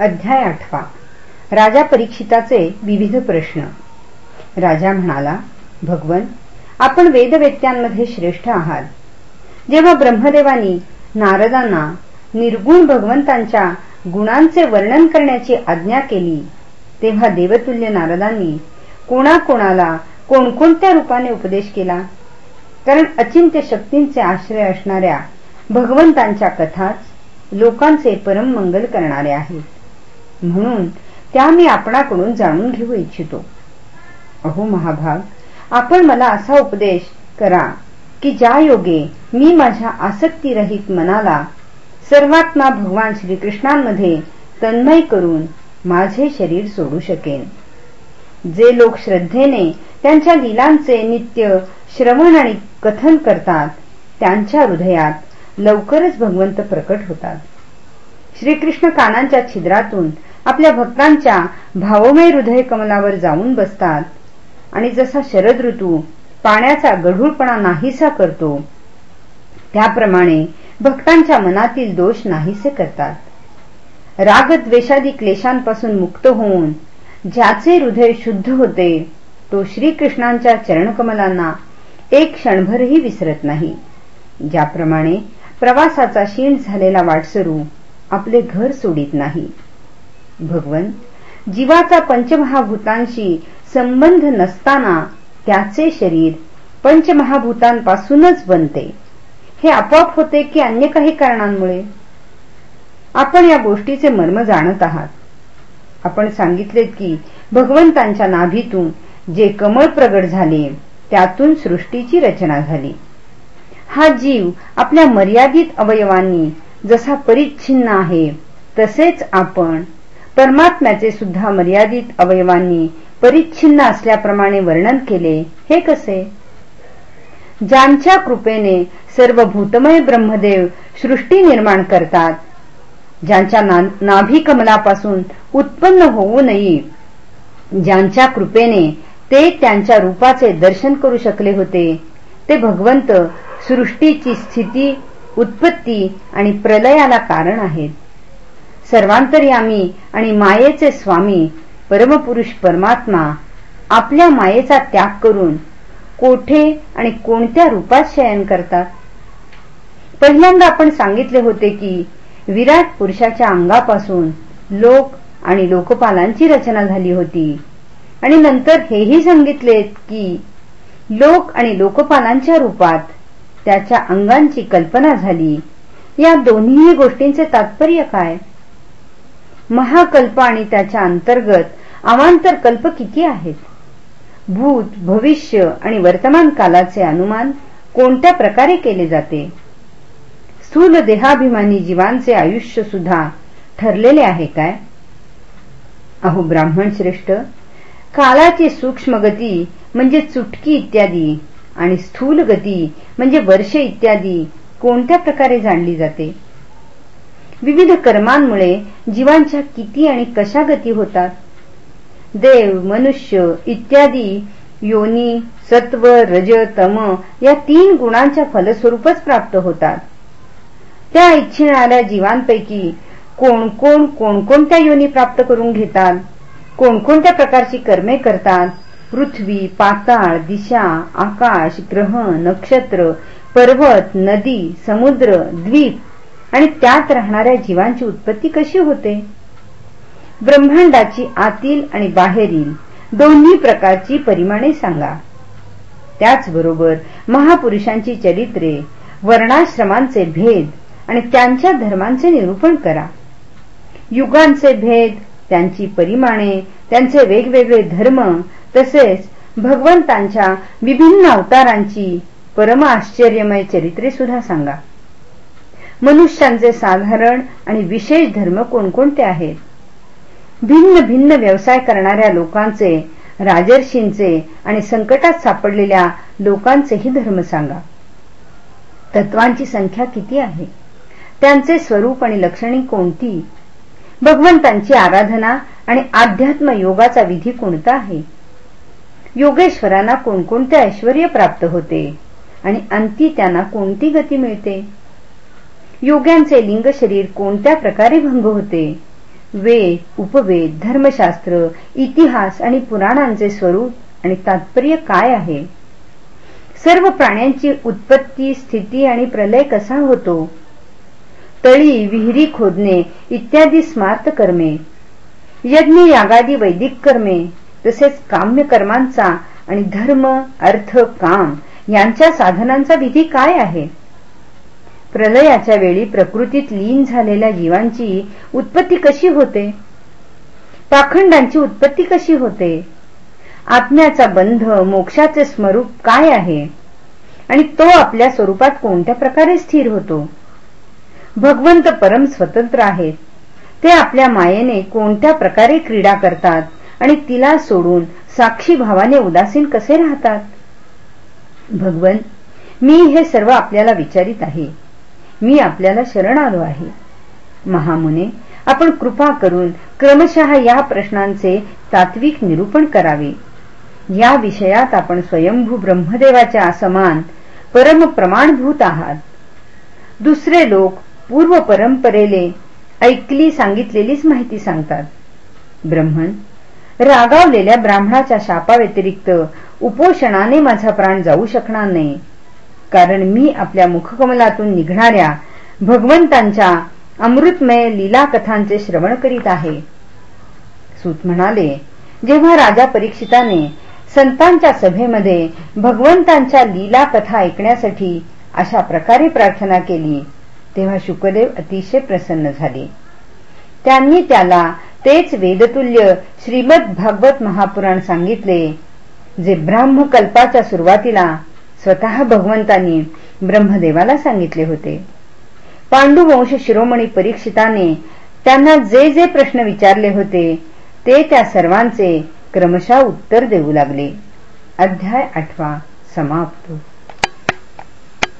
अध्याय आठवा. राजा परीक्षिताचे विविध प्रश्न. राजा म्हणाला भगवन आपण वेदवेत्यांमध्ये श्रेष्ठ आहात. जेव्हा ब्रह्मदेवानी नारदांना निर्गुण भगवंतांच्या गुणांचे वर्णन करण्याची आज्ञा केली तेव्हा देवतुल्य नारदांनी कोणाकोणाला कोणकोणत्या रूपाने उपदेश केला? कारण अचिंत्य शक्तींचे आश्रय असणाऱ्या भगवंतांच्या कथाच लोकांचे परम मंगल करणारे आहेत. म्हणून त्या मी आपणाकडून जाणून घेऊ इच्छितो. अहो महाभाग आपण मला असा उपदेश करा की ज्या योगे मी माझ्या आसक्तीरहित मनाला सर्वात्मा भगवान श्रीकृष्णांमध्ये तन्मय करून माझे शरीर सोडू शकेन. जे लोक श्रद्धेने त्यांच्या लिलांचे नित्य श्रवण आणि कथन करतात त्यांच्या हृदयात लवकरच भगवंत प्रकट होतात. श्रीकृष्ण कानांच्या छिद्रातून आपल्या भक्तांच्या भावमय हृदय कमलावर जाऊन बसतात. आणि जसा शरद ऋतू पाण्याचा गढूळपणा नाहीसा करतो त्याप्रमाणे भक्तांच्या मनातील दोष नाहीसे करतात. रागद्वेषादी क्लेशांपासून मुक्त होऊन ज्याचे हृदय शुद्ध होते तो श्रीकृष्णांच्या चरणकमलांना एक क्षणभरही विसरत नाही. ज्याप्रमाणे प्रवासाचा क्षीण झालेला वाटसरू आपले घर सोडित नाही. भगवन जीवाचा पंचमहाभूतांशी संबंध नसताना त्याचे शरीर पंचमहाभूतांपासूनच बनते. हे आपोआप होते की अन्य काही कारणांमुळे? आपण या गोष्टीचे मर्म जाणत आहात. आपण सांगितलेत की भगवंतांच्या नाभीतून जे कमळ प्रगट झाले त्यातून सृष्टीची रचना झाली. हा जीव आपल्या मर्यादित अवयवांनी जसा परिच्छिन्न आहे तसेच आपण परमात्म्याचे सुद्धा मर्यादित अवयवांनी परिच्छिन्न असल्याप्रमाणे वर्णन केले. हे कसे? ज्यांच्या कृपेने सर्व भूतमय ब्रह्मदेव सृष्टी निर्माण करतात ज्यांच्या नाभी कमलापासून उत्पन्न होऊ नये ज्यांच्या कृपेने ते त्यांच्या रूपाचे दर्शन करू शकले होते ते भगवंत सृष्टीची स्थिती उत्पत्ती आणि प्रलयाला कारण आहेत. सर्वांतर्यामी आणि मायेचे स्वामी परमपुरुष परमात्मा आपल्या मायेचा त्याग करून कोठे आणि कोणत्या रूपात शयन करतात? पहिल्यांदा आपण सांगितले होते की विराट पुरुषाच्या अंगापासून लोक आणि लोकपालांची रचना झाली होती. आणि नंतर हेही सांगितले की लोक आणि लोकपालांच्या रूपात त्याच्या अंगांची कल्पना झाली. या दोन्ही गोष्टींचे तात्पर्य काय? महाकल्प आणि त्याच्या अंतर्गत अवांतर कल्प किती आहेत? भूत भविष्य आणि वर्तमान कालाचे अनुमान कोणत्या प्रकारे केले जाते? स्थूल देहाभिमानी जीवांचे आयुष्य सुद्धा ठरलेले आहे काय? अहो ब्राह्मण श्रेष्ठ कालाची सूक्ष्म गती म्हणजे चुटकी इत्यादी आणि स्थूल गती म्हणजे वर्षे इत्यादी कोणत्या प्रकारे जाणली जाते? विविध कर्मांमुळे जीवांच्या किती आणि कशा गती होतात? देव मनुष्य इत्यादी योनी सत्व रज तम या तीन गुणांच्या फलस्वरूपच प्राप्त होतात. त्या इच्छिणाऱ्या जीवांपैकी कोण कोण कोणकोणत्या योनी प्राप्त करून घेतात? कोणकोणत्या प्रकारची कर्मे करतात? पृथ्वी पाताळ दिशा आकाश ग्रह नक्षत्र पर्वत नदी समुद्र द्वीप आणि त्यात राहणाऱ्या जीवांची उत्पत्ती कशी होते? ब्रह्मांडाची आतील आणि बाहेरील दोन्ही प्रकारची परिमाणे सांगा. त्याचबरोबर महापुरुषांची चरित्रे वर्णाश्रमांचे भेद आणि त्यांच्या धर्मांचे निरूपण करा. युगांचे भेद त्यांची परिमाणे त्यांचे वेगवेगळे धर्म तसेच भगवंतांच्या विभिन्न अवतारांची परम आश्चर्यमय चरित्रे सुद्धा सांगा. मनुष्यांचे साधारण आणि विशेष धर्म कोणकोणते आहेत? भिन्न भिन्न व्यवसाय करणाऱ्या लोकांचे राजर्षींचे आणि संकटात सापडलेल्या लोकांचेही धर्म सांगा. तत्वांची संख्या किती आहे? त्यांचे स्वरूप आणि लक्षणे कोणती? भगवंतांची आराधना आणि आध्यात्म योगाचा विधी कोणता आहे? योगेश्वरांना कोणकोणते ऐश्वर प्राप्त होते? आणि अंती त्यांना कोणती गती मिळते? योग्यांचे लिंग शरीर कोणत्या प्रकारे भंग होते? वेद उपवेद धर्मशास्त्र इतिहास आणि पुराणांचे स्वरूप आणि तात्पर्य काय आहे? सर्व प्राण्यांची उत्पत्ती स्थिती आणि प्रलय कसा होतो? तळी विहिरी खोदणे इत्यादी स्मार्त कर्मे यज्ञ यागादी वैदिक कर्मे तसेच काम्य कर्मांचा आणि धर्म अर्थ काम यांच्या साधनांचा विधी काय आहे? प्रलयाच्या वेळी प्रकृतीत लीन झालेल्या जीवांची उत्पत्ती कशी होते? पाखंडांची उत्पत्ती कशी होते? आत्म्याचा बंध मोक्षाचे स्वरूप काय आहे? आणि तो आपल्या स्वरूपात कोणत्या प्रकारे स्थिर होतो? भगवंत परम स्वतंत्र आहेत. ते आपल्या मायेने कोणत्या प्रकारे क्रीडा करतात आणि तिला सोडून साक्षी भावाने उदासीन कसे राहतात? भगवन मी हे सर्व आपल्याला विचारित आहे. मी आपल्याला शरण आलो आहे. महामुने आपण कृपा करून क्रमशः या प्रश्नांचे तात्विक निरूपण करावे. या विषयात आपण स्वयंभू ब्रह्मदेवाच्या समान परम प्रमाणभूत आहात. दुसरे लोक पूर्व परंपरेले ऐकली सांगितलेलीच माहिती सांगतात. ब्रह्मन रागावलेल्या ब्राह्मणाच्या शापाव्यतिरिक्त उपोषणाने माझा प्राण जाऊ शकणार नाही. कारण मी आपल्या मुखकमलातून निघणाऱ्या भगवंतांच्या अमृतमय लीला कथांचे श्रवण करीत आहे. सूत म्हणाले जेव्हा राजा परीक्षिताने संतांच्या सभेमध्ये भगवंतांच्या लीला कथा ऐकण्यासाठी अशा प्रकारे प्रार्थना केली तेव्हा शुकदेव अतिशय प्रसन्न झाले. त्यांनी त्याला तेच वेदतुल्य श्रीमद भागवत महापुराण सांगितले जे ब्राह्मकल्पाच्या सुरुवातीला स्वतः भगवंतांनी ब्रह्मदेवाला सांगितले होते. पांडुवंश शिरोमणी परीक्षिताने त्यांना जे जे प्रश्न विचारले होते ते त्या सर्वांचे क्रमशः उत्तर देऊ लागले. अध्याय आठवा समाप्त.